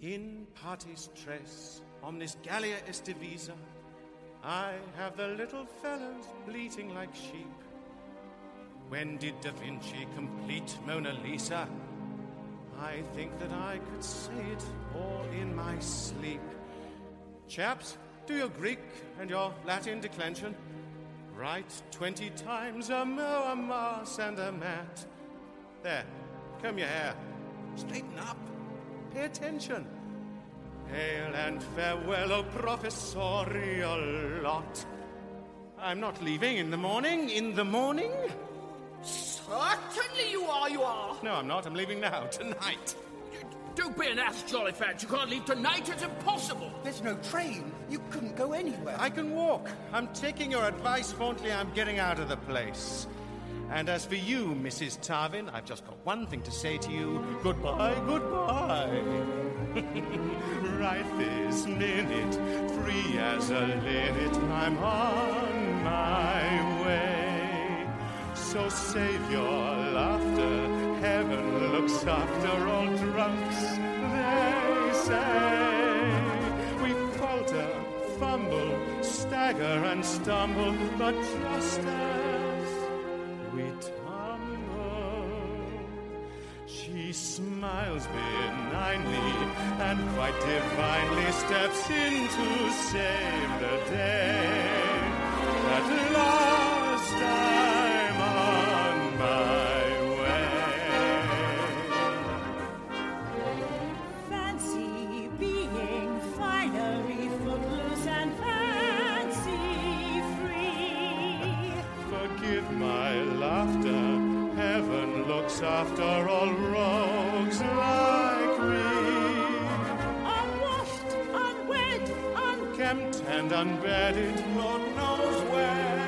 In partis tres, omnis Gallia est divisa. I have the little fellows bleating like sheep. When did Da Vinci complete Mona Lisa? I think that I could say it all in my sleep. Chaps, do your Greek and your Latin declension. Write twenty times a mo, a mas, and a mat. There, comb your hair. Straighten up. Pay attention. Hail and farewell, O professorial lot. I'm not leaving in the morning. In the morning? Certainly you are, you are. No, I'm not. I'm leaving now, tonight. Don't be an ass, Jolly Jollifant. You can't leave tonight. It's impossible. There's no train. You couldn't go anywhere. I can walk. I'm taking your advice, Fauntleroy. I'm getting out of the place. And as for you, Mrs. Tarvin, I've just got one thing to say to you. Goodbye, goodbye. right this minute, free as a linnet, I'm on my way. So save your laughter. Heaven looks after all drunks, they say. We falter, fumble, stagger, and stumble, but we tumble. She smiles benignly and quite divinely steps in to save the day. Looks after all rogues like me. Unwashed, unwed, unkempt, and unbedded, Lord knows where.